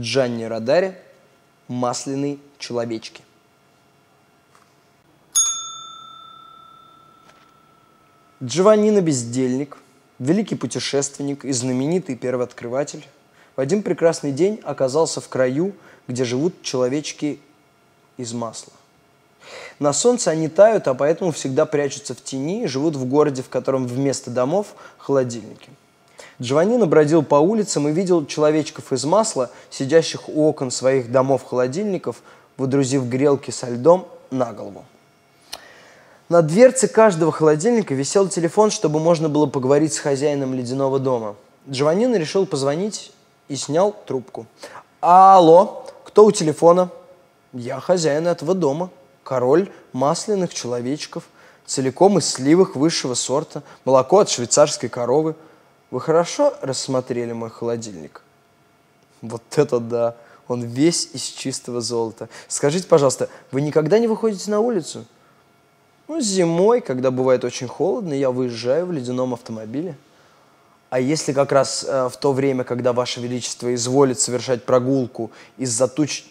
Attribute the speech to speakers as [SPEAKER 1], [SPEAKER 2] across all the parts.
[SPEAKER 1] Джанни Радари «Масляные человечки». Джованнино Бездельник, великий путешественник и знаменитый первооткрыватель, в один прекрасный день оказался в краю, где живут человечки из масла. На солнце они тают, а поэтому всегда прячутся в тени и живут в городе, в котором вместо домов холодильники. Джованнино бродил по улицам и видел человечков из масла, сидящих у окон своих домов-холодильников, выдрузив грелки со льдом на голову. На дверце каждого холодильника висел телефон, чтобы можно было поговорить с хозяином ледяного дома. Джованнино решил позвонить и снял трубку. «Алло, кто у телефона?» «Я хозяин этого дома», король масляных человечков, целиком из сливок высшего сорта, молоко от швейцарской коровы. Вы хорошо рассмотрели мой холодильник? Вот это да! Он весь из чистого золота. Скажите, пожалуйста, вы никогда не выходите на улицу? Ну, зимой, когда бывает очень холодно, я выезжаю в ледяном автомобиле. А если как раз э, в то время, когда Ваше Величество изволит совершать прогулку, из-за туч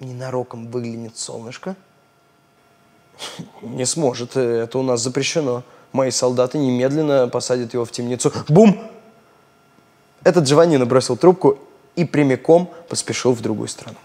[SPEAKER 1] ненароком выглянет солнышко – не сможет, это у нас запрещено. Мои солдаты немедленно посадят его в темницу. Бум! Этот Джованни набросил трубку и прямиком поспешил в другую страну.